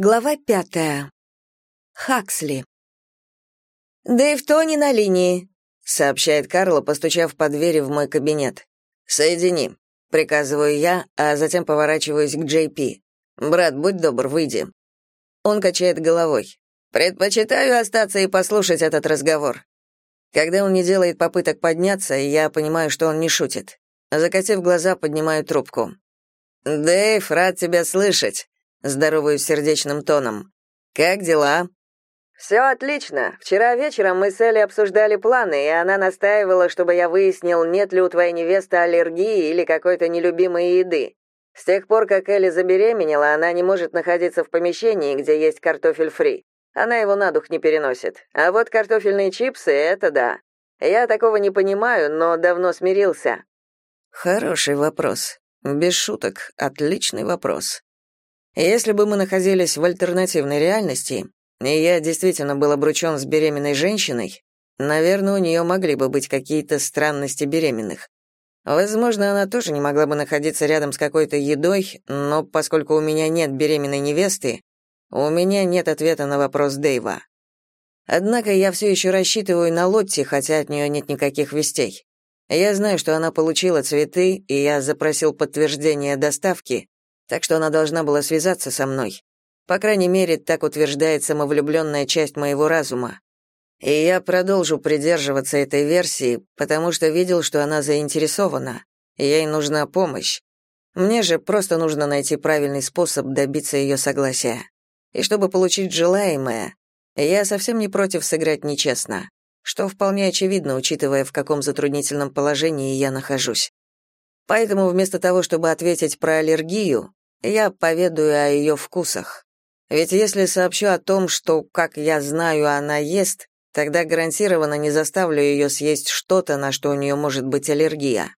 Глава пятая. Хаксли. «Дэйв Тони на линии», — сообщает Карла, постучав по двери в мой кабинет. «Соедини», — приказываю я, а затем поворачиваюсь к Джей Пи. «Брат, будь добр, выйди». Он качает головой. «Предпочитаю остаться и послушать этот разговор». Когда он не делает попыток подняться, я понимаю, что он не шутит. Закатив глаза, поднимаю трубку. «Дэйв, рад тебя слышать. Здороваюсь сердечным тоном. «Как дела?» «Все отлично. Вчера вечером мы с Элли обсуждали планы, и она настаивала, чтобы я выяснил, нет ли у твоей невесты аллергии или какой-то нелюбимой еды. С тех пор, как Элли забеременела, она не может находиться в помещении, где есть картофель фри. Она его на дух не переносит. А вот картофельные чипсы — это да. Я такого не понимаю, но давно смирился». «Хороший вопрос. Без шуток, отличный вопрос. Если бы мы находились в альтернативной реальности, и я действительно был обручен с беременной женщиной, наверное, у нее могли бы быть какие-то странности беременных. Возможно, она тоже не могла бы находиться рядом с какой-то едой, но поскольку у меня нет беременной невесты, у меня нет ответа на вопрос Дэйва. Однако я все еще рассчитываю на Лотти, хотя от нее нет никаких вестей. Я знаю, что она получила цветы, и я запросил подтверждение доставки, так что она должна была связаться со мной. По крайней мере, так утверждает самовлюбленная часть моего разума. И я продолжу придерживаться этой версии, потому что видел, что она заинтересована, и ей нужна помощь. Мне же просто нужно найти правильный способ добиться ее согласия. И чтобы получить желаемое, я совсем не против сыграть нечестно, что вполне очевидно, учитывая, в каком затруднительном положении я нахожусь. Поэтому вместо того, чтобы ответить про аллергию, я поведаю о ее вкусах. Ведь если сообщу о том, что, как я знаю, она ест, тогда гарантированно не заставлю ее съесть что-то, на что у нее может быть аллергия.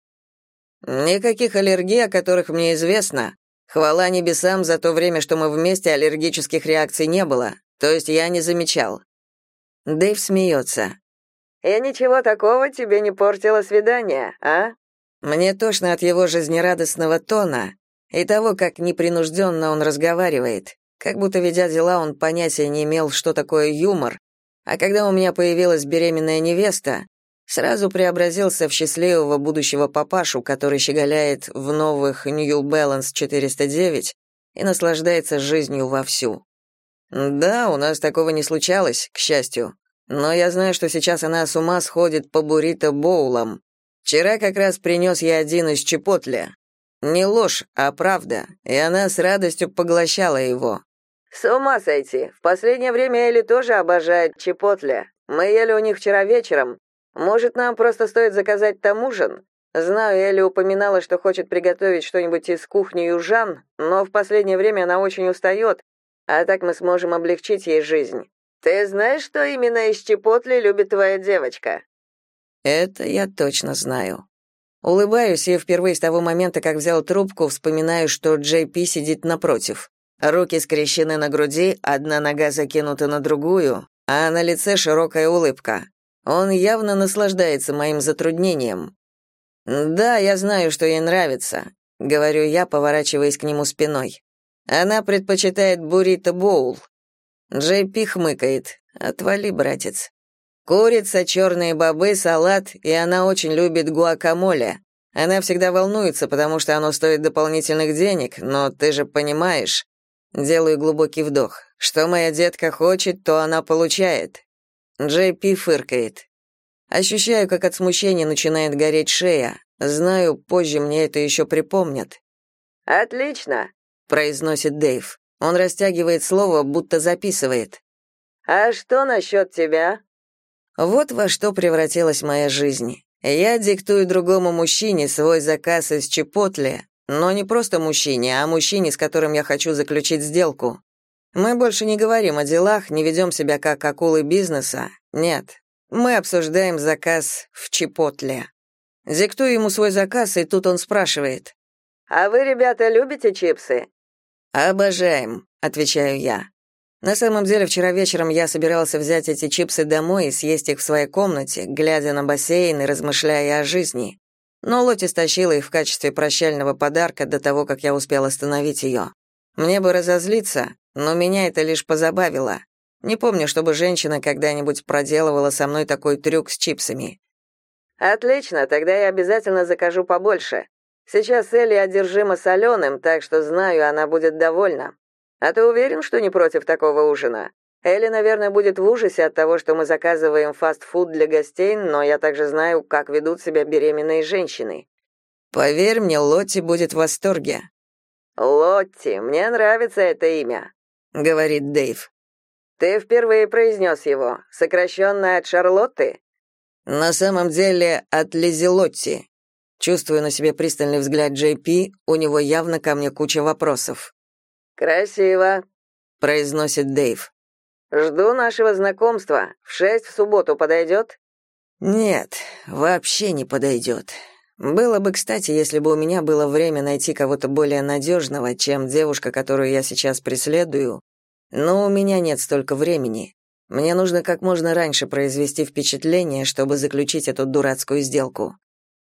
Никаких аллергий, о которых мне известно. Хвала небесам, за то время, что мы вместе, аллергических реакций не было. То есть я не замечал. Дэйв смеется. «Я ничего такого тебе не портила свидание, а?» Мне тошно от его жизнерадостного тона, и того, как непринужденно он разговаривает, как будто, ведя дела, он понятия не имел, что такое юмор, а когда у меня появилась беременная невеста, сразу преобразился в счастливого будущего папашу, который щеголяет в новых New Balance 409 и наслаждается жизнью вовсю. Да, у нас такого не случалось, к счастью, но я знаю, что сейчас она с ума сходит по буррито-боулам. Вчера как раз принес я один из Чепотля, не ложь, а правда, и она с радостью поглощала его. С ума сойти. В последнее время Элли тоже обожает чепотля. Мы ели у них вчера вечером. Может, нам просто стоит заказать там ужин? Знаю, Элли упоминала, что хочет приготовить что-нибудь из кухни южан, но в последнее время она очень устает, а так мы сможем облегчить ей жизнь. Ты знаешь, что именно из чепотли любит твоя девочка? Это я точно знаю. Улыбаюсь и впервые с того момента, как взял трубку, вспоминаю, что Джей Пи сидит напротив. Руки скрещены на груди, одна нога закинута на другую, а на лице широкая улыбка. Он явно наслаждается моим затруднением. «Да, я знаю, что ей нравится», — говорю я, поворачиваясь к нему спиной. «Она предпочитает буррито боул». Джей Пи хмыкает. «Отвали, братец». Курица, черные бобы, салат, и она очень любит гуакамоле. Она всегда волнуется, потому что оно стоит дополнительных денег, но ты же понимаешь. Делаю глубокий вдох. Что моя детка хочет, то она получает. Джей Пи фыркает. Ощущаю, как от смущения начинает гореть шея. Знаю, позже мне это еще припомнят. «Отлично», — произносит Дэйв. Он растягивает слово, будто записывает. «А что насчет тебя?» Вот во что превратилась моя жизнь. Я диктую другому мужчине свой заказ из Чепотли, но не просто мужчине, а мужчине, с которым я хочу заключить сделку. Мы больше не говорим о делах, не ведем себя как акулы бизнеса. Нет. Мы обсуждаем заказ в Чепотле. Диктую ему свой заказ, и тут он спрашивает. «А вы, ребята, любите чипсы?» «Обожаем», — отвечаю я. На самом деле, вчера вечером я собирался взять эти чипсы домой и съесть их в своей комнате, глядя на бассейн и размышляя о жизни. Но Лоти стащила их в качестве прощального подарка до того, как я успел остановить ее. Мне бы разозлиться, но меня это лишь позабавило. Не помню, чтобы женщина когда-нибудь проделывала со мной такой трюк с чипсами. Отлично, тогда я обязательно закажу побольше. Сейчас Элли одержима соленым, так что знаю, она будет довольна. А ты уверен, что не против такого ужина? Элли, наверное, будет в ужасе от того, что мы заказываем фастфуд для гостей, но я также знаю, как ведут себя беременные женщины. Поверь мне, Лотти будет в восторге. Лотти, мне нравится это имя, говорит Дэйв. Ты впервые произнес его, сокращенно от Шарлотты? На самом деле от Лизи Лотти. Чувствую на себе пристальный взгляд Джей Пи, у него явно ко мне куча вопросов. Красиво, произносит Дэйв. Жду нашего знакомства. В шесть в субботу подойдет?» «Нет, вообще не подойдет. Было бы, кстати, если бы у меня было время найти кого-то более надежного, чем девушка, которую я сейчас преследую, но у меня нет столько времени. Мне нужно как можно раньше произвести впечатление, чтобы заключить эту дурацкую сделку.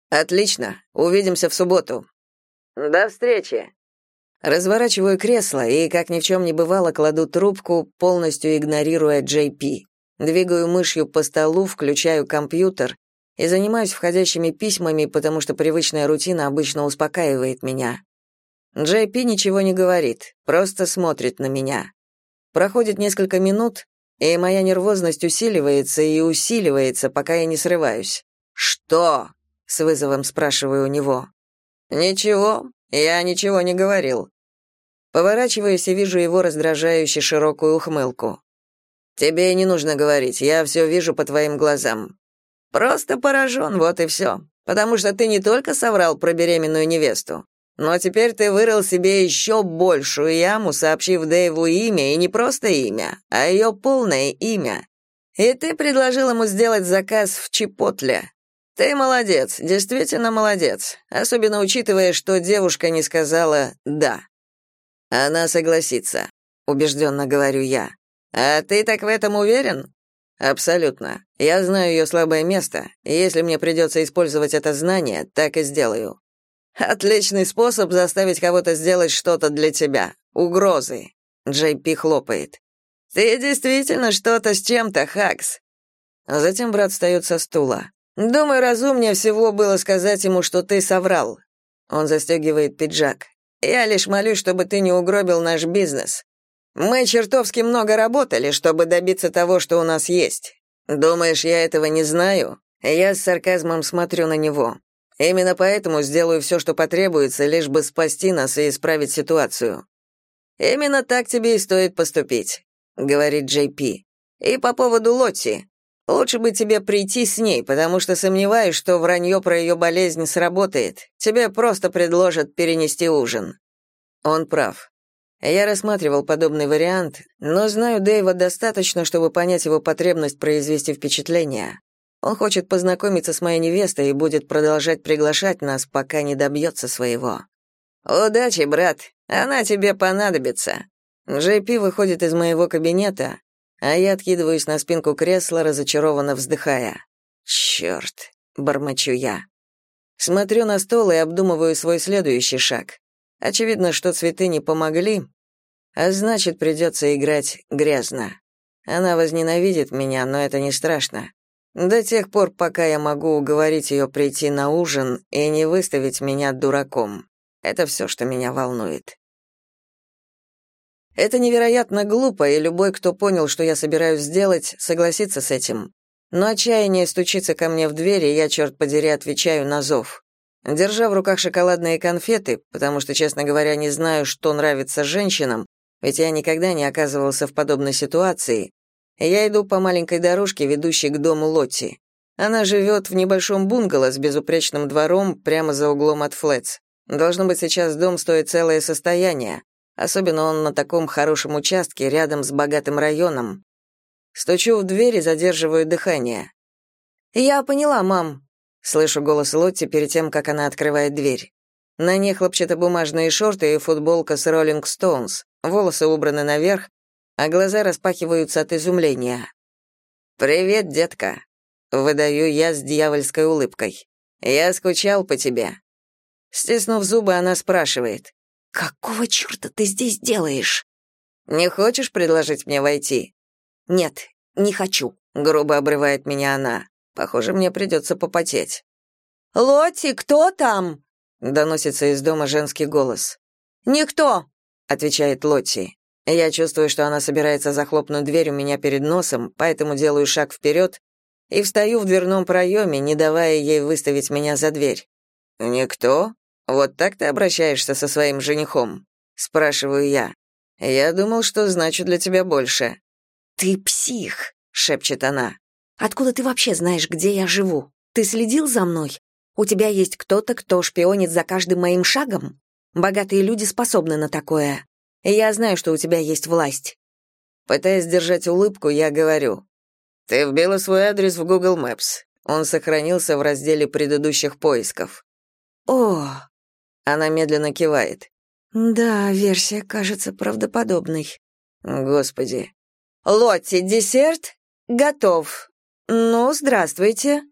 Отлично, увидимся в субботу. До встречи. Разворачиваю кресло и, как ни в чем не бывало, кладу трубку, полностью игнорируя Пи. Двигаю мышью по столу, включаю компьютер и занимаюсь входящими письмами, потому что привычная рутина обычно успокаивает меня. Пи ничего не говорит, просто смотрит на меня. Проходит несколько минут, и моя нервозность усиливается и усиливается, пока я не срываюсь. «Что?» — с вызовом спрашиваю у него. «Ничего, я ничего не говорил. Поворачиваюсь и вижу его раздражающе широкую ухмылку. Тебе не нужно говорить, я все вижу по твоим глазам. Просто поражен, вот и все. Потому что ты не только соврал про беременную невесту, но теперь ты вырыл себе еще большую яму, сообщив Дэйву имя, и не просто имя, а ее полное имя. И ты предложил ему сделать заказ в Чипотле. Ты молодец, действительно молодец, особенно учитывая, что девушка не сказала «да». Она согласится, убежденно говорю я. А ты так в этом уверен? Абсолютно. Я знаю ее слабое место, и если мне придется использовать это знание, так и сделаю. Отличный способ заставить кого-то сделать что-то для тебя. Угрозы. Джей Пи хлопает. Ты действительно что-то с чем-то, Хакс. Затем брат встает со стула. Думаю, разумнее всего было сказать ему, что ты соврал. Он застегивает пиджак. Я лишь молюсь, чтобы ты не угробил наш бизнес. Мы чертовски много работали, чтобы добиться того, что у нас есть. Думаешь, я этого не знаю? Я с сарказмом смотрю на него. Именно поэтому сделаю все, что потребуется, лишь бы спасти нас и исправить ситуацию. Именно так тебе и стоит поступить, говорит Джей Пи. И по поводу Лотти. Лучше бы тебе прийти с ней, потому что сомневаюсь, что вранье про ее болезнь сработает. Тебе просто предложат перенести ужин». Он прав. Я рассматривал подобный вариант, но знаю Дэйва достаточно, чтобы понять его потребность произвести впечатление. Он хочет познакомиться с моей невестой и будет продолжать приглашать нас, пока не добьется своего. «Удачи, брат, она тебе понадобится». Джей Пи выходит из моего кабинета, а я откидываюсь на спинку кресла, разочарованно вздыхая. «Черт!» — бормочу я. Смотрю на стол и обдумываю свой следующий шаг. Очевидно, что цветы не помогли, а значит, придется играть грязно. Она возненавидит меня, но это не страшно. До тех пор, пока я могу уговорить ее прийти на ужин и не выставить меня дураком. Это все, что меня волнует. Это невероятно глупо, и любой, кто понял, что я собираюсь сделать, согласится с этим. Но отчаяние стучится ко мне в дверь, и я, черт подери, отвечаю на зов. Держа в руках шоколадные конфеты, потому что, честно говоря, не знаю, что нравится женщинам, ведь я никогда не оказывался в подобной ситуации, я иду по маленькой дорожке, ведущей к дому Лотти. Она живет в небольшом бунгало с безупречным двором прямо за углом от Флетс. Должно быть, сейчас дом стоит целое состояние, Особенно он на таком хорошем участке, рядом с богатым районом. Стучу в дверь и задерживаю дыхание. «Я поняла, мам», — слышу голос Лотти перед тем, как она открывает дверь. На ней хлопчатобумажные шорты и футболка с Rolling Stones, волосы убраны наверх, а глаза распахиваются от изумления. «Привет, детка», — выдаю я с дьявольской улыбкой. «Я скучал по тебе». Стиснув зубы, она спрашивает. «Какого черта ты здесь делаешь?» Не хочешь предложить мне войти?» «Нет, не хочу», — грубо обрывает меня она. Похоже, мне придется попотеть. «Лотти, кто там?» — доносится из дома женский голос. «Никто», — отвечает Лотти. Я чувствую, что она собирается захлопнуть дверь у меня перед носом, поэтому делаю шаг вперед и встаю в дверном проеме, не давая ей выставить меня за дверь. «Никто? Вот так ты обращаешься со своим женихом?» — спрашиваю я. «Я думал, что значит для тебя больше». «Ты псих», — шепчет она. «Откуда ты вообще знаешь, где я живу? Ты следил за мной? У тебя есть кто-то, кто шпионит за каждым моим шагом? Богатые люди способны на такое. Я знаю, что у тебя есть власть». Пытаясь держать улыбку, я говорю. «Ты вбила свой адрес в Google Maps. Он сохранился в разделе предыдущих поисков». «О!» Она медленно кивает. «Да, версия кажется правдоподобной». «Господи». «Лотти, десерт? Готов. Ну, здравствуйте».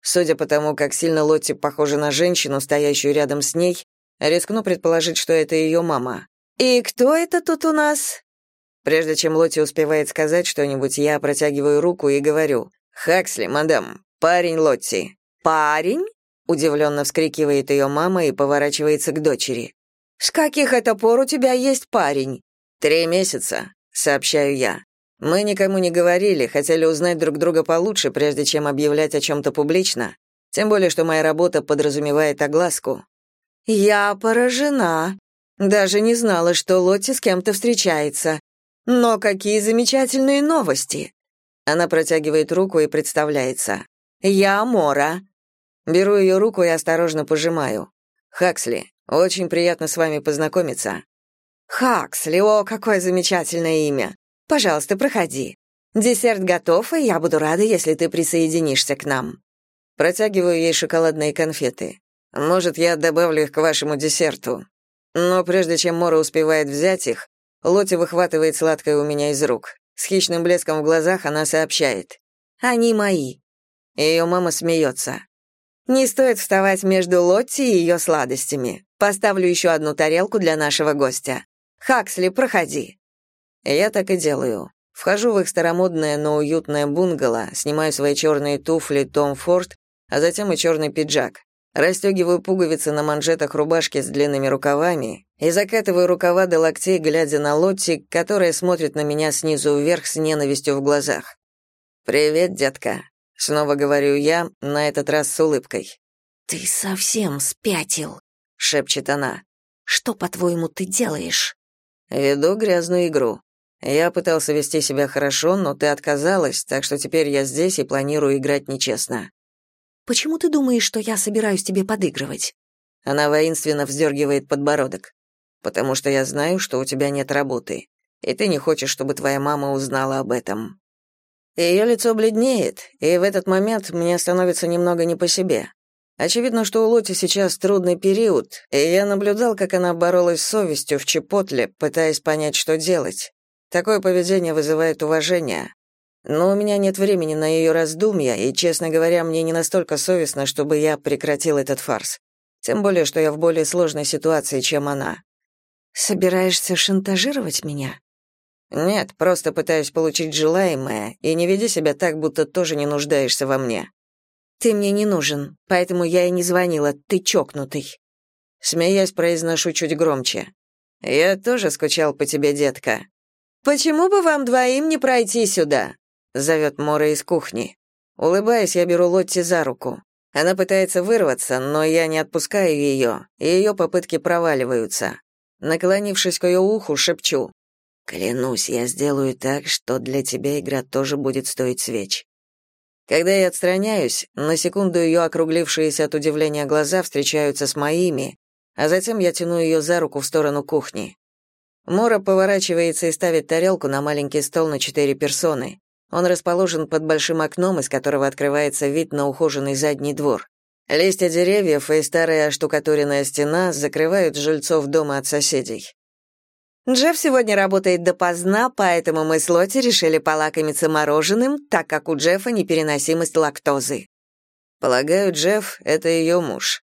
Судя по тому, как сильно Лотти похожа на женщину, стоящую рядом с ней, рискну предположить, что это ее мама. «И кто это тут у нас?» Прежде чем Лотти успевает сказать что-нибудь, я протягиваю руку и говорю «Хаксли, мадам, парень Лотти». «Парень?» — удивленно вскрикивает ее мама и поворачивается к дочери. «С каких это пор у тебя есть парень?» «Три месяца», — сообщаю я. Мы никому не говорили, хотели узнать друг друга получше, прежде чем объявлять о чем-то публично. Тем более, что моя работа подразумевает огласку. «Я поражена. Даже не знала, что Лотти с кем-то встречается. Но какие замечательные новости!» Она протягивает руку и представляется. «Я Мора». Беру ее руку и осторожно пожимаю. «Хаксли, очень приятно с вами познакомиться». «Хаксли, о, какое замечательное имя! Пожалуйста, проходи. Десерт готов, и я буду рада, если ты присоединишься к нам». Протягиваю ей шоколадные конфеты. Может, я добавлю их к вашему десерту. Но прежде чем Мора успевает взять их, Лоти выхватывает сладкое у меня из рук. С хищным блеском в глазах она сообщает. «Они мои». Ее мама смеется. «Не стоит вставать между Лотти и ее сладостями. Поставлю еще одну тарелку для нашего гостя. Хаксли, проходи». Я так и делаю. Вхожу в их старомодное, но уютное бунгало, снимаю свои черные туфли Том Форд, а затем и черный пиджак. Расстегиваю пуговицы на манжетах рубашки с длинными рукавами и закатываю рукава до локтей, глядя на Лотти, которая смотрит на меня снизу вверх с ненавистью в глазах. «Привет, детка», — снова говорю я, на этот раз с улыбкой. «Ты совсем спятил», — шепчет она. «Что, по-твоему, ты делаешь?» «Веду грязную игру. Я пытался вести себя хорошо, но ты отказалась, так что теперь я здесь и планирую играть нечестно». «Почему ты думаешь, что я собираюсь тебе подыгрывать?» Она воинственно вздергивает подбородок. «Потому что я знаю, что у тебя нет работы, и ты не хочешь, чтобы твоя мама узнала об этом». Ее лицо бледнеет, и в этот момент мне становится немного не по себе. Очевидно, что у Лоти сейчас трудный период, и я наблюдал, как она боролась с совестью в Чепотле, пытаясь понять, что делать. Такое поведение вызывает уважение. Но у меня нет времени на ее раздумья, и, честно говоря, мне не настолько совестно, чтобы я прекратил этот фарс. Тем более, что я в более сложной ситуации, чем она. «Собираешься шантажировать меня?» «Нет, просто пытаюсь получить желаемое, и не веди себя так, будто тоже не нуждаешься во мне». «Ты мне не нужен, поэтому я и не звонила, ты чокнутый». Смеясь, произношу чуть громче. «Я тоже скучал по тебе, детка». «Почему бы вам двоим не пройти сюда?» — зовет Мора из кухни. Улыбаясь, я беру Лотти за руку. Она пытается вырваться, но я не отпускаю ее, и ее попытки проваливаются. Наклонившись к ее уху, шепчу. Клянусь, я сделаю так, что для тебя игра тоже будет стоить свеч. Когда я отстраняюсь, на секунду ее округлившиеся от удивления глаза встречаются с моими, а затем я тяну ее за руку в сторону кухни. Мора поворачивается и ставит тарелку на маленький стол на четыре персоны. Он расположен под большим окном, из которого открывается вид на ухоженный задний двор. Листья деревьев и старая оштукатуренная стена закрывают жильцов дома от соседей. Джефф сегодня работает допоздна, поэтому мы с Лотти решили полакомиться мороженым, так как у Джеффа непереносимость лактозы. Полагаю, Джефф — это ее муж.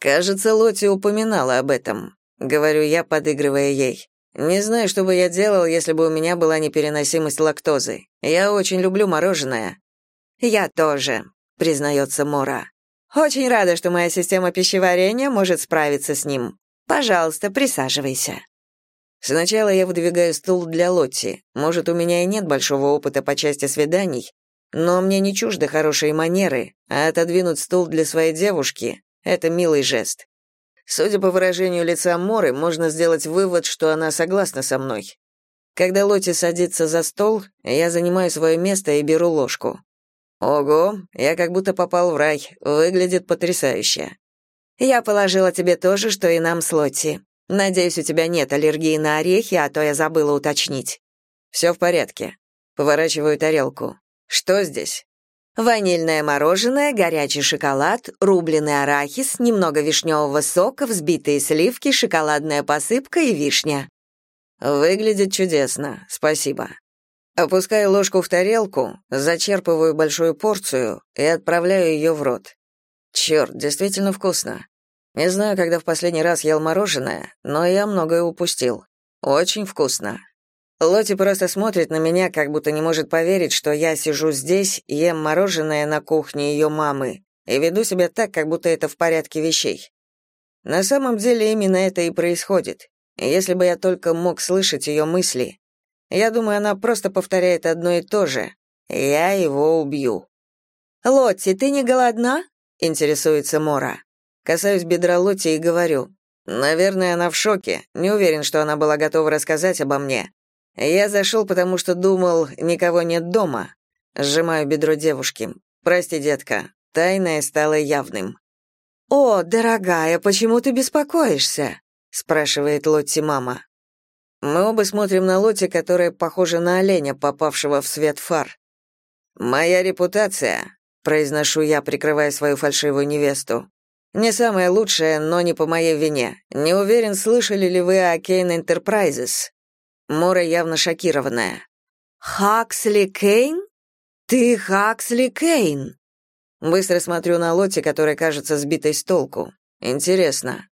Кажется, Лотти упоминала об этом, говорю я, подыгрывая ей. Не знаю, что бы я делал, если бы у меня была непереносимость лактозы. Я очень люблю мороженое». «Я тоже», — признается Мора. «Очень рада, что моя система пищеварения может справиться с ним. Пожалуйста, присаживайся». Сначала я выдвигаю стул для Лотти. Может, у меня и нет большого опыта по части свиданий, но мне не чужды хорошие манеры, а отодвинуть стул для своей девушки — это милый жест. Судя по выражению лица Моры, можно сделать вывод, что она согласна со мной. Когда Лотти садится за стол, я занимаю свое место и беру ложку. Ого, я как будто попал в рай, выглядит потрясающе. Я положила тебе то же, что и нам с Лотти. Надеюсь, у тебя нет аллергии на орехи, а то я забыла уточнить. Все в порядке. Поворачиваю тарелку. Что здесь? Ванильное мороженое, горячий шоколад, рубленый арахис, немного вишневого сока, взбитые сливки, шоколадная посыпка и вишня. Выглядит чудесно, спасибо. Опускаю ложку в тарелку, зачерпываю большую порцию и отправляю ее в рот. Черт, действительно вкусно. Не знаю, когда в последний раз ел мороженое, но я многое упустил. Очень вкусно. Лоти просто смотрит на меня, как будто не может поверить, что я сижу здесь, ем мороженое на кухне ее мамы и веду себя так, как будто это в порядке вещей. На самом деле именно это и происходит. Если бы я только мог слышать ее мысли. Я думаю, она просто повторяет одно и то же. Я его убью. «Лотти, ты не голодна?» — интересуется Мора. Касаюсь бедра Лотти и говорю. Наверное, она в шоке. Не уверен, что она была готова рассказать обо мне. Я зашел, потому что думал, никого нет дома. Сжимаю бедро девушки. Прости, детка. Тайное стало явным. О, дорогая, почему ты беспокоишься? спрашивает Лотти мама. Мы оба смотрим на Лотти, которая похожа на оленя, попавшего в свет фар. Моя репутация, произношу я, прикрывая свою фальшивую невесту. Не самое лучшее, но не по моей вине. Не уверен, слышали ли вы о Кейн Enterprises. Мора явно шокированная. Хаксли Кейн? Ты Хаксли Кейн? Быстро смотрю на Лотти, которая кажется сбитой с толку. Интересно.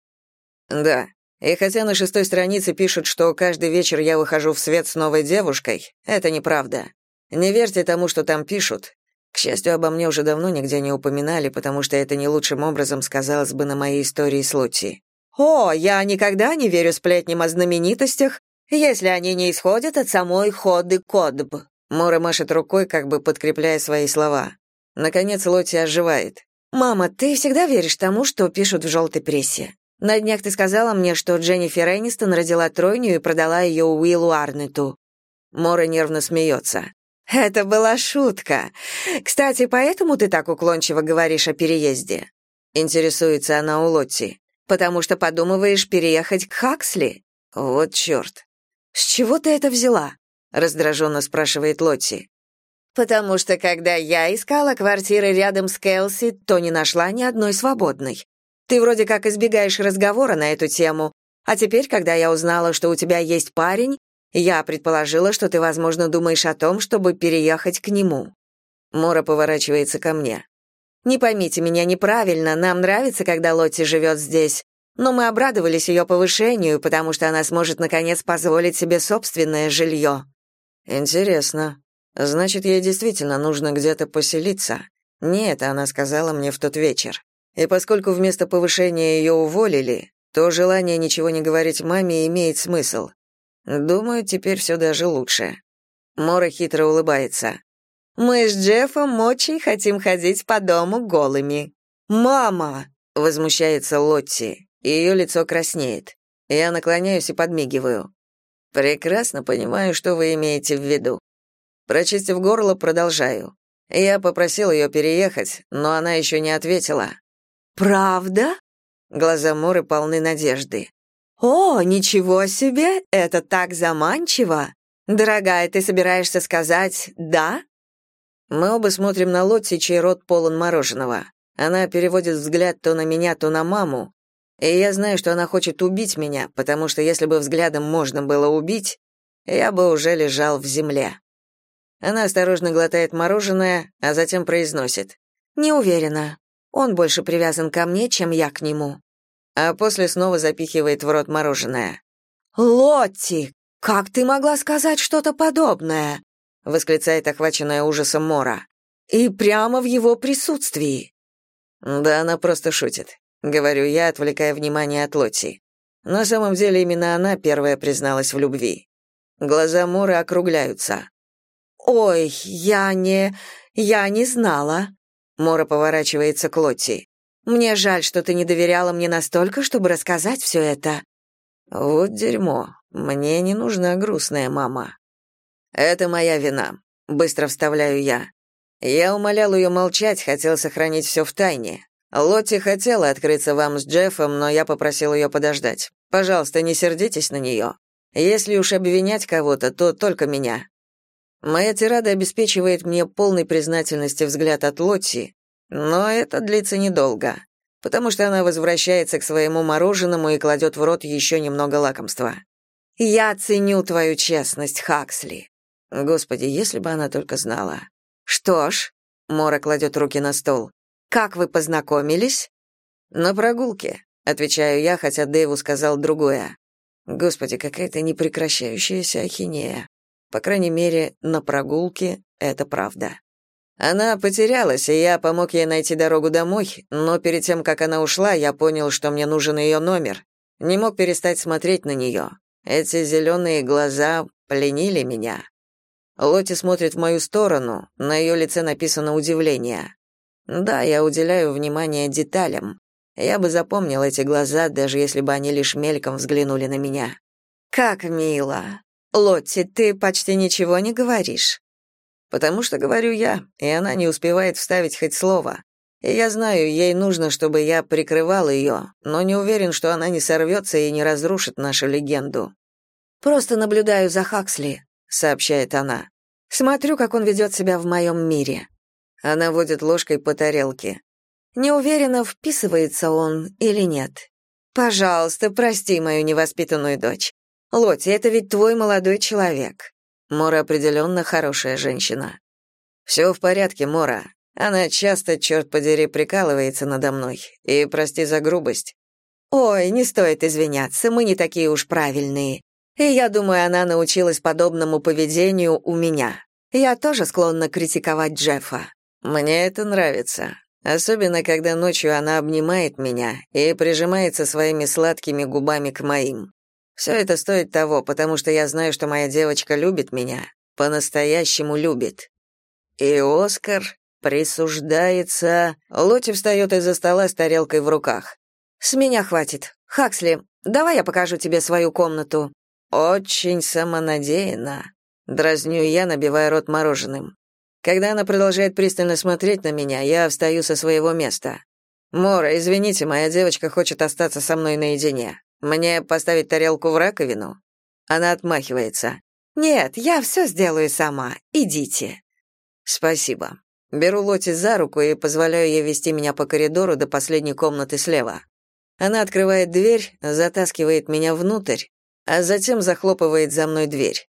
Да. И хотя на шестой странице пишут, что каждый вечер я выхожу в свет с новой девушкой, это неправда. Не верьте тому, что там пишут. К счастью, обо мне уже давно нигде не упоминали, потому что это не лучшим образом сказалось бы на моей истории с Лотти. «О, я никогда не верю сплетням о знаменитостях, если они не исходят от самой Ходы Кодб». Мора машет рукой, как бы подкрепляя свои слова. Наконец Лотти оживает. «Мама, ты всегда веришь тому, что пишут в желтой прессе. На днях ты сказала мне, что Дженнифер Энистон родила тройню и продала ее Уиллу Арнету». Мора нервно смеется. Это была шутка. Кстати, поэтому ты так уклончиво говоришь о переезде? Интересуется она у Лотти. Потому что подумываешь переехать к Хаксли? Вот черт. С чего ты это взяла? раздраженно спрашивает Лотти. Потому что когда я искала квартиры рядом с Келси, то не нашла ни одной свободной. Ты вроде как избегаешь разговора на эту тему, а теперь, когда я узнала, что у тебя есть парень, я предположила, что ты, возможно, думаешь о том, чтобы переехать к нему. Мора поворачивается ко мне. Не поймите меня неправильно, нам нравится, когда Лотти живет здесь, но мы обрадовались ее повышению, потому что она сможет наконец позволить себе собственное жилье». Интересно. Значит, ей действительно нужно где-то поселиться. Не это она сказала мне в тот вечер. И поскольку вместо повышения ее уволили, то желание ничего не говорить маме имеет смысл. Думаю, теперь все даже лучше. Мора хитро улыбается. Мы с Джеффом очень хотим ходить по дому голыми. Мама, возмущается Лотти. Ее лицо краснеет. Я наклоняюсь и подмигиваю. Прекрасно понимаю, что вы имеете в виду. Прочистив горло, продолжаю. Я попросил ее переехать, но она еще не ответила. Правда? Глаза Моры полны надежды. «О, ничего себе! Это так заманчиво! Дорогая, ты собираешься сказать «да»?» Мы оба смотрим на Лотти, чей рот полон мороженого. Она переводит взгляд то на меня, то на маму, и я знаю, что она хочет убить меня, потому что если бы взглядом можно было убить, я бы уже лежал в земле. Она осторожно глотает мороженое, а затем произносит. «Не уверена. Он больше привязан ко мне, чем я к нему» а после снова запихивает в рот мороженое. «Лотти, как ты могла сказать что-то подобное?» — восклицает охваченная ужасом Мора. «И прямо в его присутствии». «Да она просто шутит», — говорю я, отвлекая внимание от Лотти. На самом деле именно она первая призналась в любви. Глаза Моры округляются. «Ой, я не... я не знала». Мора поворачивается к Лотти. «Мне жаль, что ты не доверяла мне настолько, чтобы рассказать все это». «Вот дерьмо. Мне не нужна грустная мама». «Это моя вина», — быстро вставляю я. Я умолял ее молчать, хотел сохранить все в тайне. Лотти хотела открыться вам с Джеффом, но я попросил ее подождать. Пожалуйста, не сердитесь на нее. Если уж обвинять кого-то, то только меня. Моя тирада обеспечивает мне полной признательности взгляд от Лотти, но это длится недолго, потому что она возвращается к своему мороженому и кладет в рот еще немного лакомства. «Я ценю твою честность, Хаксли». Господи, если бы она только знала. «Что ж», — Мора кладет руки на стол, — «как вы познакомились?» «На прогулке», — отвечаю я, хотя Дэйву сказал другое. Господи, какая-то непрекращающаяся ахинея. По крайней мере, на прогулке это правда. Она потерялась, и я помог ей найти дорогу домой, но перед тем, как она ушла, я понял, что мне нужен ее номер. Не мог перестать смотреть на нее. Эти зеленые глаза пленили меня. Лоти смотрит в мою сторону, на ее лице написано удивление. Да, я уделяю внимание деталям. Я бы запомнил эти глаза, даже если бы они лишь мельком взглянули на меня. «Как мило!» «Лотти, ты почти ничего не говоришь». «Потому что говорю я, и она не успевает вставить хоть слово. И я знаю, ей нужно, чтобы я прикрывал ее, но не уверен, что она не сорвется и не разрушит нашу легенду». «Просто наблюдаю за Хаксли», — сообщает она. «Смотрю, как он ведет себя в моем мире». Она водит ложкой по тарелке. Не уверена, вписывается он или нет. «Пожалуйста, прости мою невоспитанную дочь. Лоти, это ведь твой молодой человек. Мора определенно хорошая женщина. Все в порядке, Мора. Она часто, черт подери, прикалывается надо мной. И прости за грубость. Ой, не стоит извиняться, мы не такие уж правильные. И я думаю, она научилась подобному поведению у меня. Я тоже склонна критиковать Джеффа. Мне это нравится. Особенно, когда ночью она обнимает меня и прижимается своими сладкими губами к моим. Все это стоит того, потому что я знаю, что моя девочка любит меня, по-настоящему любит. И Оскар присуждается... Лоти встает из-за стола с тарелкой в руках. «С меня хватит. Хаксли, давай я покажу тебе свою комнату». «Очень самонадеянно», — дразню я, набивая рот мороженым. Когда она продолжает пристально смотреть на меня, я встаю со своего места. «Мора, извините, моя девочка хочет остаться со мной наедине. Мне поставить тарелку в раковину? Она отмахивается. Нет, я все сделаю сама. Идите. Спасибо. Беру Лоти за руку и позволяю ей вести меня по коридору до последней комнаты слева. Она открывает дверь, затаскивает меня внутрь, а затем захлопывает за мной дверь.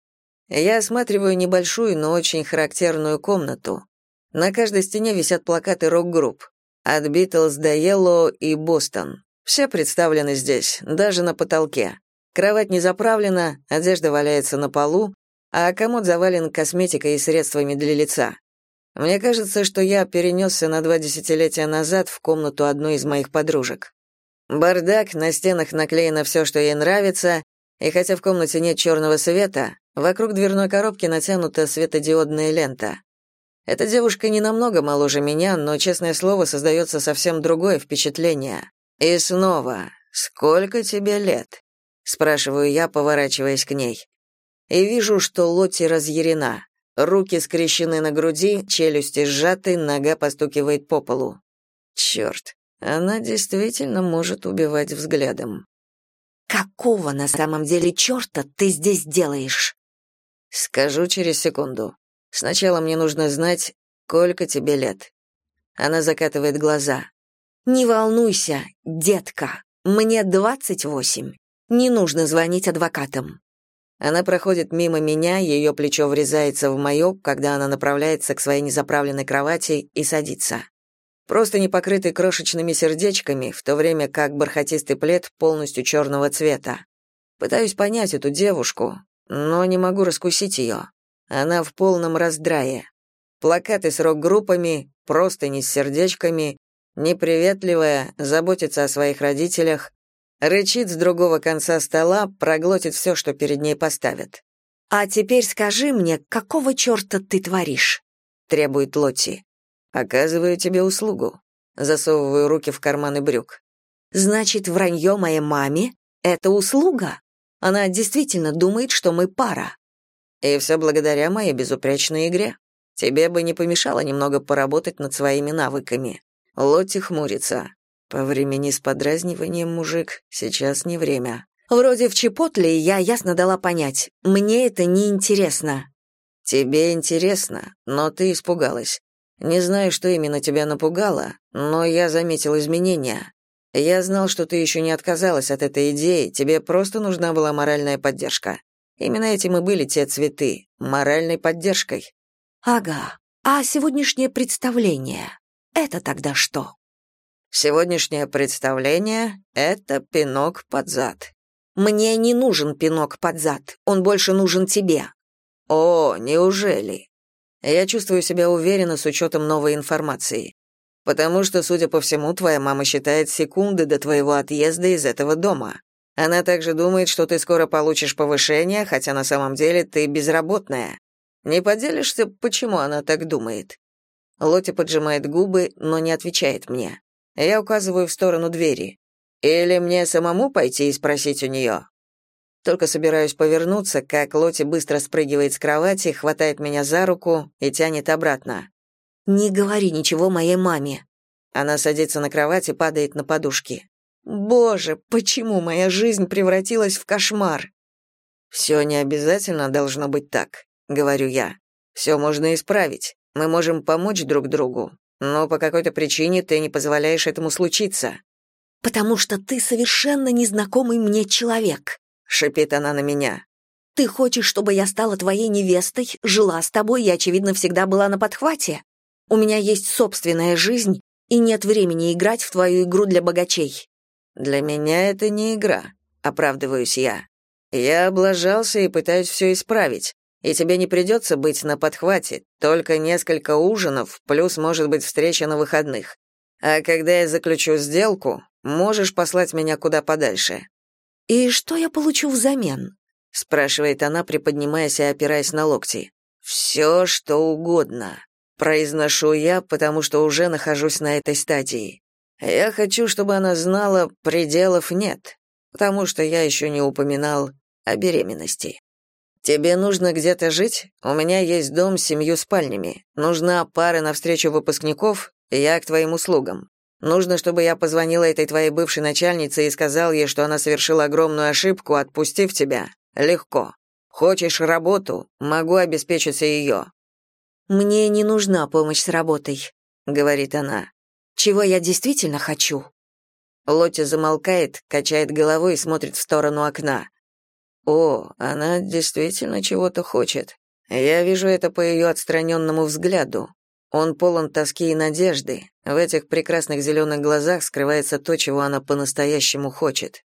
Я осматриваю небольшую, но очень характерную комнату. На каждой стене висят плакаты рок-групп. От Битлз до Yellow и Бостон. Все представлены здесь, даже на потолке. Кровать не заправлена, одежда валяется на полу, а комод завален косметикой и средствами для лица. Мне кажется, что я перенесся на два десятилетия назад в комнату одной из моих подружек. Бардак, на стенах наклеено все, что ей нравится, и хотя в комнате нет черного света, вокруг дверной коробки натянута светодиодная лента. Эта девушка не намного моложе меня, но, честное слово, создается совсем другое впечатление. И снова, сколько тебе лет? спрашиваю я, поворачиваясь к ней. И вижу, что Лотти разъярена. Руки скрещены на груди, челюсти сжаты, нога постукивает по полу. Черт, она действительно может убивать взглядом. Какого на самом деле черта ты здесь делаешь? Скажу через секунду. Сначала мне нужно знать, сколько тебе лет. Она закатывает глаза. «Не волнуйся, детка, мне двадцать восемь. Не нужно звонить адвокатам». Она проходит мимо меня, ее плечо врезается в мое, когда она направляется к своей незаправленной кровати и садится. Просто не покрытый крошечными сердечками, в то время как бархатистый плед полностью черного цвета. Пытаюсь понять эту девушку, но не могу раскусить ее. Она в полном раздрае. Плакаты с рок-группами, просто не с сердечками, неприветливая, заботится о своих родителях, рычит с другого конца стола, проглотит все, что перед ней поставят. «А теперь скажи мне, какого черта ты творишь?» — требует Лотти. «Оказываю тебе услугу». Засовываю руки в карманы брюк. «Значит, вранье моей маме — это услуга? Она действительно думает, что мы пара». «И все благодаря моей безупречной игре. Тебе бы не помешало немного поработать над своими навыками». Лотти хмурится. «По времени с подразниванием, мужик, сейчас не время». Вроде в Чепотле я ясно дала понять, мне это не интересно. Тебе интересно, но ты испугалась. Не знаю, что именно тебя напугало, но я заметил изменения. Я знал, что ты еще не отказалась от этой идеи, тебе просто нужна была моральная поддержка. Именно этим и были те цветы, моральной поддержкой. Ага. А сегодняшнее представление это тогда что? Сегодняшнее представление это пинок под зад. Мне не нужен пинок под зад, он больше нужен тебе. О, неужели? Я чувствую себя уверенно с учетом новой информации. Потому что, судя по всему, твоя мама считает секунды до твоего отъезда из этого дома. Она также думает, что ты скоро получишь повышение, хотя на самом деле ты безработная. Не поделишься, почему она так думает?» Лоти поджимает губы, но не отвечает мне. Я указываю в сторону двери. Или мне самому пойти и спросить у нее?» Только собираюсь повернуться, как Лоти быстро спрыгивает с кровати, хватает меня за руку и тянет обратно. «Не говори ничего моей маме». Она садится на кровать и падает на подушки. «Боже, почему моя жизнь превратилась в кошмар?» «Все не обязательно должно быть так», — говорю я. «Все можно исправить. Мы можем помочь друг другу. Но по какой-то причине ты не позволяешь этому случиться потому что ты совершенно незнакомый мне человек», — шипит она на меня. «Ты хочешь, чтобы я стала твоей невестой, жила с тобой и, очевидно, всегда была на подхвате? У меня есть собственная жизнь, и нет времени играть в твою игру для богачей». «Для меня это не игра», — оправдываюсь я. «Я облажался и пытаюсь все исправить, и тебе не придется быть на подхвате, только несколько ужинов, плюс, может быть, встреча на выходных. А когда я заключу сделку, Можешь послать меня куда подальше». «И что я получу взамен?» — спрашивает она, приподнимаясь и опираясь на локти. «Все, что угодно», — произношу я, потому что уже нахожусь на этой стадии. Я хочу, чтобы она знала, пределов нет, потому что я еще не упоминал о беременности. Тебе нужно где-то жить? У меня есть дом с семью спальнями. Нужна пара на встречу выпускников, я к твоим услугам. Нужно, чтобы я позвонила этой твоей бывшей начальнице и сказал ей, что она совершила огромную ошибку, отпустив тебя. Легко. Хочешь работу? Могу обеспечить ее». «Мне не нужна помощь с работой», — говорит она. «Чего я действительно хочу?» Лотти замолкает, качает головой и смотрит в сторону окна. «О, она действительно чего-то хочет. Я вижу это по ее отстраненному взгляду. Он полон тоски и надежды. В этих прекрасных зеленых глазах скрывается то, чего она по-настоящему хочет.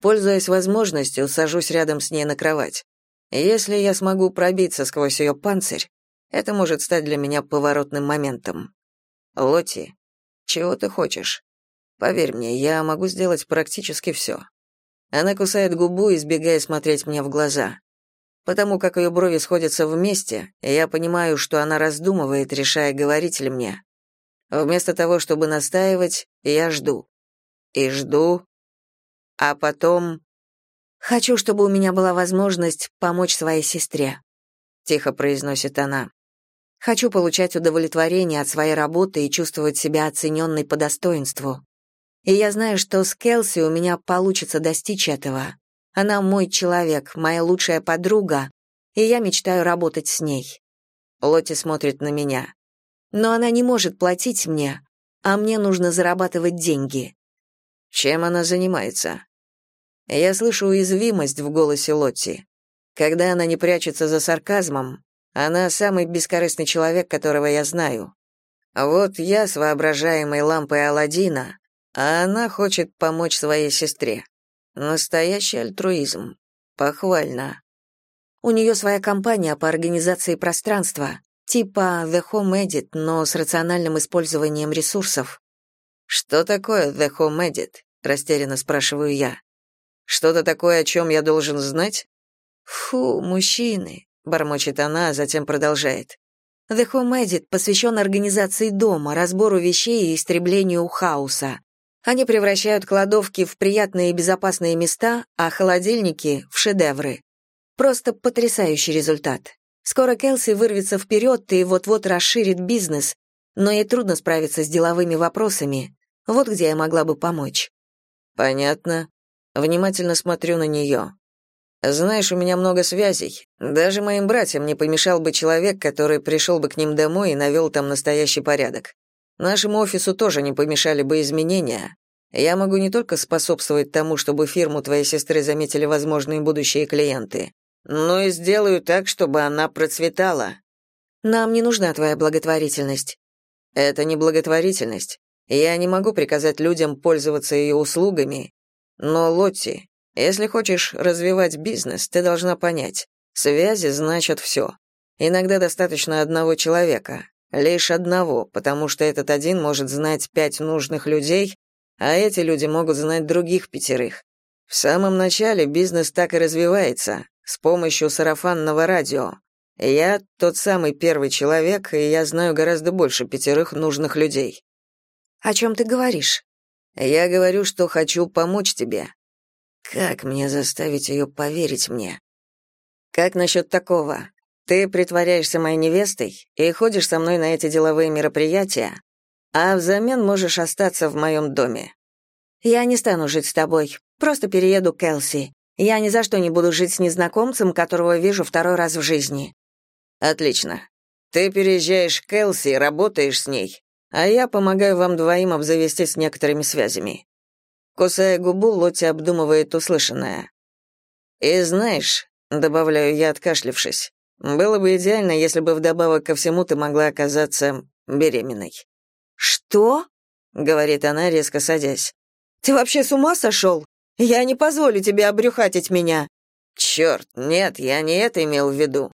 Пользуясь возможностью, сажусь рядом с ней на кровать. Если я смогу пробиться сквозь ее панцирь, это может стать для меня поворотным моментом. Лоти, чего ты хочешь? Поверь мне, я могу сделать практически все. Она кусает губу, избегая смотреть мне в глаза. Потому как ее брови сходятся вместе, я понимаю, что она раздумывает, решая, говорить ли мне. Вместо того, чтобы настаивать, я жду. И жду. А потом... «Хочу, чтобы у меня была возможность помочь своей сестре», — тихо произносит она. «Хочу получать удовлетворение от своей работы и чувствовать себя оцененной по достоинству. И я знаю, что с Келси у меня получится достичь этого. Она мой человек, моя лучшая подруга, и я мечтаю работать с ней. Лоти смотрит на меня. Но она не может платить мне, а мне нужно зарабатывать деньги. Чем она занимается? Я слышу уязвимость в голосе Лотти. Когда она не прячется за сарказмом, она самый бескорыстный человек, которого я знаю. Вот я с воображаемой лампой Аладдина, а она хочет помочь своей сестре. Настоящий альтруизм. Похвально. У нее своя компания по организации пространства, типа The Home Edit, но с рациональным использованием ресурсов. «Что такое The Home Edit?» — растерянно спрашиваю я. «Что-то такое, о чем я должен знать?» «Фу, мужчины», — бормочет она, а затем продолжает. The Home Edit посвящен организации дома, разбору вещей и истреблению хаоса. Они превращают кладовки в приятные и безопасные места, а холодильники — в шедевры. Просто потрясающий результат. Скоро Келси вырвется вперед и вот-вот расширит бизнес, но ей трудно справиться с деловыми вопросами. Вот где я могла бы помочь. Понятно. Внимательно смотрю на нее. Знаешь, у меня много связей. Даже моим братьям не помешал бы человек, который пришел бы к ним домой и навел там настоящий порядок. Нашему офису тоже не помешали бы изменения. Я могу не только способствовать тому, чтобы фирму твоей сестры заметили возможные будущие клиенты, но и сделаю так, чтобы она процветала. Нам не нужна твоя благотворительность. Это не благотворительность. Я не могу приказать людям пользоваться ее услугами. Но, Лотти, если хочешь развивать бизнес, ты должна понять, связи значат все. Иногда достаточно одного человека, лишь одного, потому что этот один может знать пять нужных людей, а эти люди могут знать других пятерых. В самом начале бизнес так и развивается, с помощью сарафанного радио. Я тот самый первый человек, и я знаю гораздо больше пятерых нужных людей. О чем ты говоришь? Я говорю, что хочу помочь тебе. Как мне заставить ее поверить мне? Как насчет такого? Ты притворяешься моей невестой и ходишь со мной на эти деловые мероприятия, а взамен можешь остаться в моем доме. Я не стану жить с тобой, просто перееду к Элси. Я ни за что не буду жить с незнакомцем, которого вижу второй раз в жизни. Отлично. Ты переезжаешь к Элси и работаешь с ней, а я помогаю вам двоим обзавестись некоторыми связями. Кусая губу, Лотти обдумывает услышанное. И знаешь, добавляю я, откашлившись, было бы идеально, если бы вдобавок ко всему ты могла оказаться беременной. Что? говорит она, резко садясь. Ты вообще с ума сошел? Я не позволю тебе обрюхатить меня. Черт, нет, я не это имел в виду.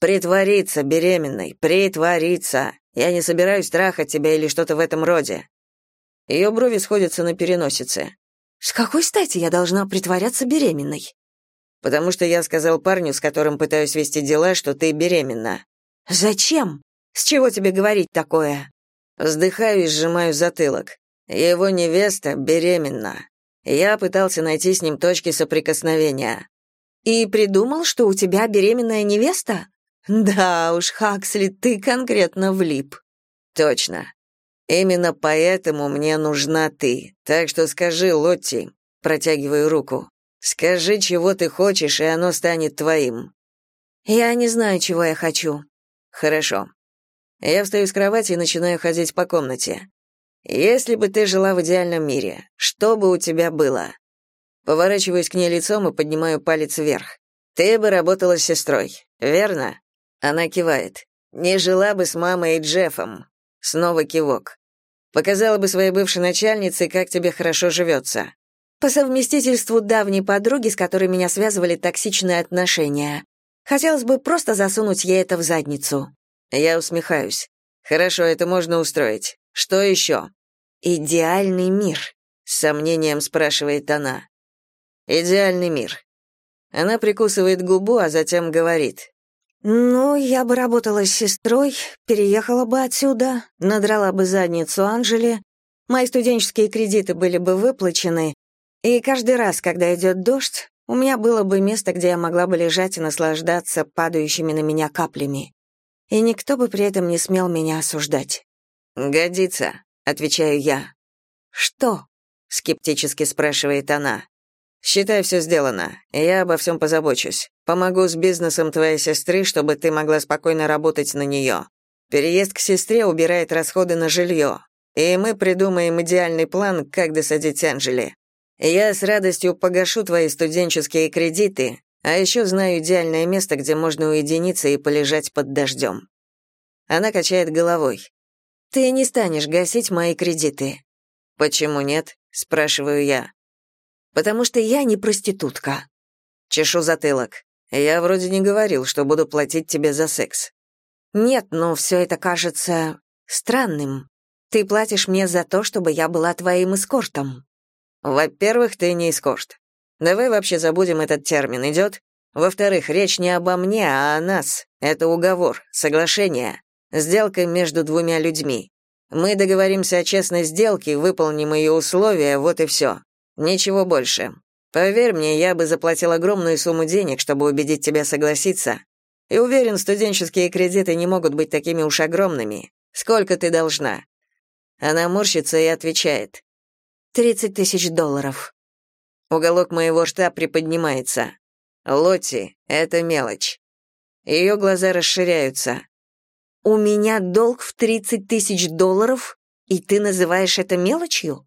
Притвориться беременной, притвориться. Я не собираюсь трахать тебя или что-то в этом роде. Ее брови сходятся на переносице. С какой стати я должна притворяться беременной? Потому что я сказал парню, с которым пытаюсь вести дела, что ты беременна. Зачем? С чего тебе говорить такое? Вздыхаю и сжимаю затылок. Его невеста беременна. Я пытался найти с ним точки соприкосновения. И придумал, что у тебя беременная невеста? Да уж, Хаксли, ты конкретно влип. Точно. Именно поэтому мне нужна ты. Так что скажи, Лотти, протягиваю руку. Скажи, чего ты хочешь, и оно станет твоим. Я не знаю, чего я хочу. Хорошо. Я встаю с кровати и начинаю ходить по комнате. Если бы ты жила в идеальном мире, что бы у тебя было? Поворачиваюсь к ней лицом и поднимаю палец вверх. Ты бы работала с сестрой, верно? Она кивает. Не жила бы с мамой и Джеффом. Снова кивок. Показала бы своей бывшей начальнице, как тебе хорошо живется. По совместительству давней подруги, с которой меня связывали токсичные отношения. Хотелось бы просто засунуть ей это в задницу. Я усмехаюсь. Хорошо, это можно устроить. Что еще?» «Идеальный мир», — с сомнением спрашивает она. «Идеальный мир». Она прикусывает губу, а затем говорит. «Ну, я бы работала с сестрой, переехала бы отсюда, надрала бы задницу Анжеле, мои студенческие кредиты были бы выплачены, и каждый раз, когда идет дождь, у меня было бы место, где я могла бы лежать и наслаждаться падающими на меня каплями. И никто бы при этом не смел меня осуждать. «Годится», — отвечаю я. «Что?» — скептически спрашивает она. «Считай, все сделано. Я обо всем позабочусь. Помогу с бизнесом твоей сестры, чтобы ты могла спокойно работать на нее. Переезд к сестре убирает расходы на жилье. И мы придумаем идеальный план, как досадить Анжели. Я с радостью погашу твои студенческие кредиты, а еще знаю идеальное место, где можно уединиться и полежать под дождем». Она качает головой. «Ты не станешь гасить мои кредиты». «Почему нет?» — спрашиваю я. Потому что я не проститутка. Чешу затылок. Я вроде не говорил, что буду платить тебе за секс. Нет, но все это кажется странным. Ты платишь мне за то, чтобы я была твоим эскортом. Во-первых, ты не эскорт. Давай вообще забудем этот термин, идет? Во-вторых, речь не обо мне, а о нас. Это уговор, соглашение, сделка между двумя людьми. Мы договоримся о честной сделке, выполним ее условия, вот и все. Ничего больше. Поверь мне, я бы заплатил огромную сумму денег, чтобы убедить тебя согласиться. И уверен, студенческие кредиты не могут быть такими уж огромными. Сколько ты должна?» Она морщится и отвечает. «Тридцать тысяч долларов». Уголок моего рта приподнимается. Лотти, это мелочь. Ее глаза расширяются. «У меня долг в тридцать тысяч долларов, и ты называешь это мелочью?»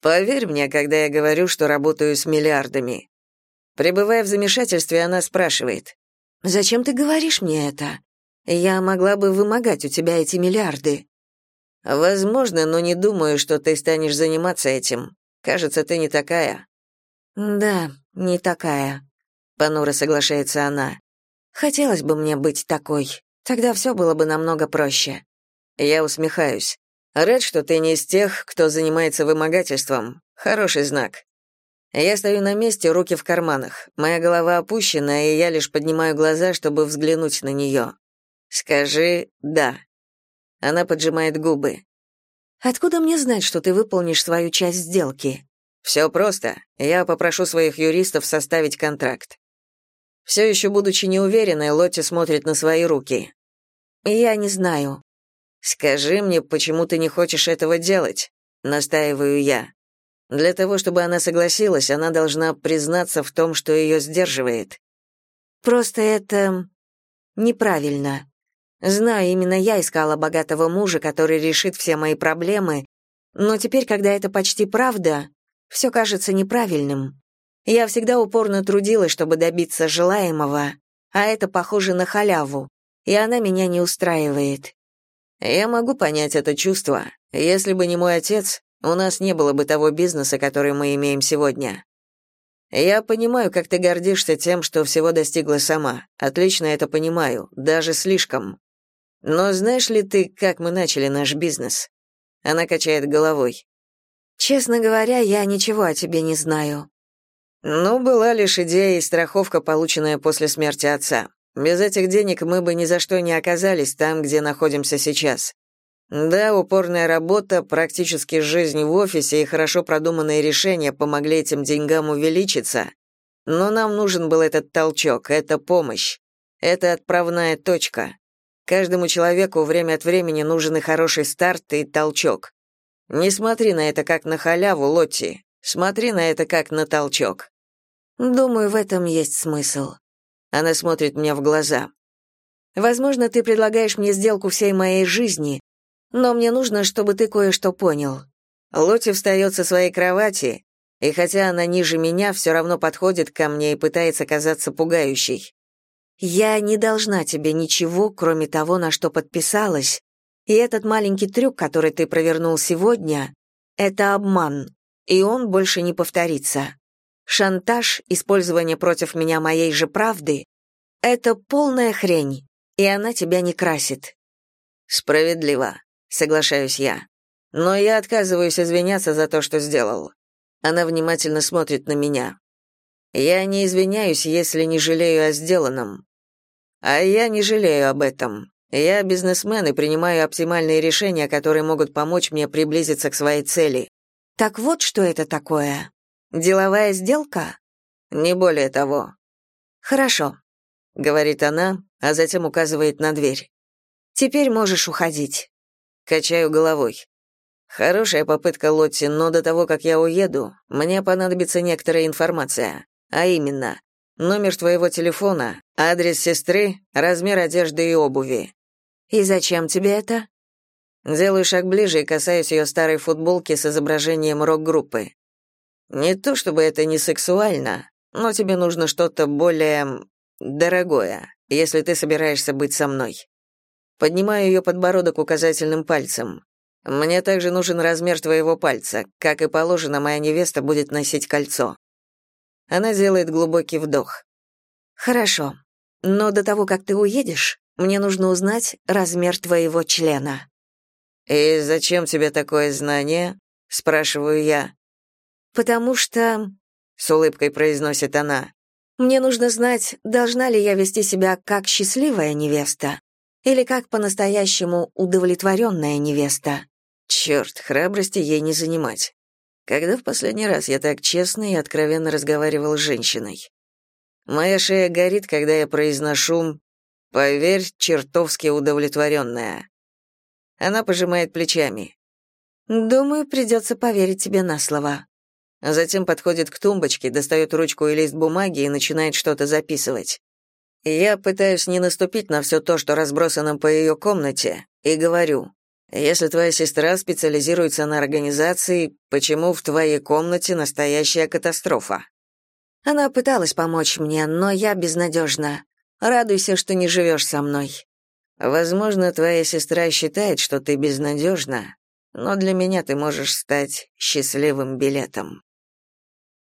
«Поверь мне, когда я говорю, что работаю с миллиардами». Пребывая в замешательстве, она спрашивает. «Зачем ты говоришь мне это? Я могла бы вымогать у тебя эти миллиарды». «Возможно, но не думаю, что ты станешь заниматься этим. Кажется, ты не такая». «Да, не такая», — понуро соглашается она. «Хотелось бы мне быть такой. Тогда все было бы намного проще». Я усмехаюсь. Рад, что ты не из тех, кто занимается вымогательством. Хороший знак. Я стою на месте, руки в карманах. Моя голова опущена, и я лишь поднимаю глаза, чтобы взглянуть на нее. Скажи «да». Она поджимает губы. Откуда мне знать, что ты выполнишь свою часть сделки? Все просто. Я попрошу своих юристов составить контракт. Все еще будучи неуверенной, Лотти смотрит на свои руки. Я не знаю. Скажи мне, почему ты не хочешь этого делать? Настаиваю я. Для того, чтобы она согласилась, она должна признаться в том, что ее сдерживает. Просто это неправильно. Знаю, именно я искала богатого мужа, который решит все мои проблемы, но теперь, когда это почти правда, все кажется неправильным. Я всегда упорно трудилась, чтобы добиться желаемого, а это похоже на халяву, и она меня не устраивает. Я могу понять это чувство. Если бы не мой отец, у нас не было бы того бизнеса, который мы имеем сегодня. Я понимаю, как ты гордишься тем, что всего достигла сама. Отлично это понимаю, даже слишком. Но знаешь ли ты, как мы начали наш бизнес? Она качает головой. Честно говоря, я ничего о тебе не знаю. Ну, была лишь идея и страховка, полученная после смерти отца. Без этих денег мы бы ни за что не оказались там, где находимся сейчас. Да, упорная работа, практически жизнь в офисе и хорошо продуманные решения помогли этим деньгам увеличиться, но нам нужен был этот толчок, эта помощь. Это отправная точка. Каждому человеку время от времени нужен и хороший старт, и толчок. Не смотри на это как на халяву, Лотти. Смотри на это как на толчок. Думаю, в этом есть смысл. Она смотрит мне в глаза. Возможно, ты предлагаешь мне сделку всей моей жизни, но мне нужно, чтобы ты кое-что понял. Лотти встает со своей кровати, и хотя она ниже меня, все равно подходит ко мне и пытается казаться пугающей. Я не должна тебе ничего, кроме того, на что подписалась, и этот маленький трюк, который ты провернул сегодня, это обман, и он больше не повторится. Шантаж, использование против меня моей же правды — это полная хрень, и она тебя не красит. Справедливо, соглашаюсь я. Но я отказываюсь извиняться за то, что сделал. Она внимательно смотрит на меня. Я не извиняюсь, если не жалею о сделанном. А я не жалею об этом. Я бизнесмен и принимаю оптимальные решения, которые могут помочь мне приблизиться к своей цели. Так вот, что это такое. Деловая сделка? Не более того. Хорошо, говорит она, а затем указывает на дверь. Теперь можешь уходить. Качаю головой. Хорошая попытка, Лотти, но до того, как я уеду, мне понадобится некоторая информация. А именно, номер твоего телефона, адрес сестры, размер одежды и обуви. И зачем тебе это? Делаю шаг ближе и касаюсь ее старой футболки с изображением рок-группы. Не то чтобы это не сексуально, но тебе нужно что-то более дорогое, если ты собираешься быть со мной. Поднимаю ее подбородок указательным пальцем. Мне также нужен размер твоего пальца. Как и положено, моя невеста будет носить кольцо. Она делает глубокий вдох. Хорошо. Но до того, как ты уедешь, мне нужно узнать размер твоего члена. И зачем тебе такое знание? спрашиваю я. Потому что с улыбкой произносит она. Мне нужно знать, должна ли я вести себя как счастливая невеста или как по-настоящему удовлетворенная невеста. Черт, храбрости ей не занимать. Когда в последний раз я так честно и откровенно разговаривал с женщиной? Моя шея горит, когда я произношу «Поверь, чертовски удовлетворенная». Она пожимает плечами. «Думаю, придется поверить тебе на слово». Затем подходит к тумбочке, достает ручку и лист бумаги и начинает что-то записывать. Я пытаюсь не наступить на все то, что разбросано по ее комнате, и говорю, если твоя сестра специализируется на организации, почему в твоей комнате настоящая катастрофа? Она пыталась помочь мне, но я безнадежна. Радуйся, что не живешь со мной. Возможно, твоя сестра считает, что ты безнадежна, но для меня ты можешь стать счастливым билетом.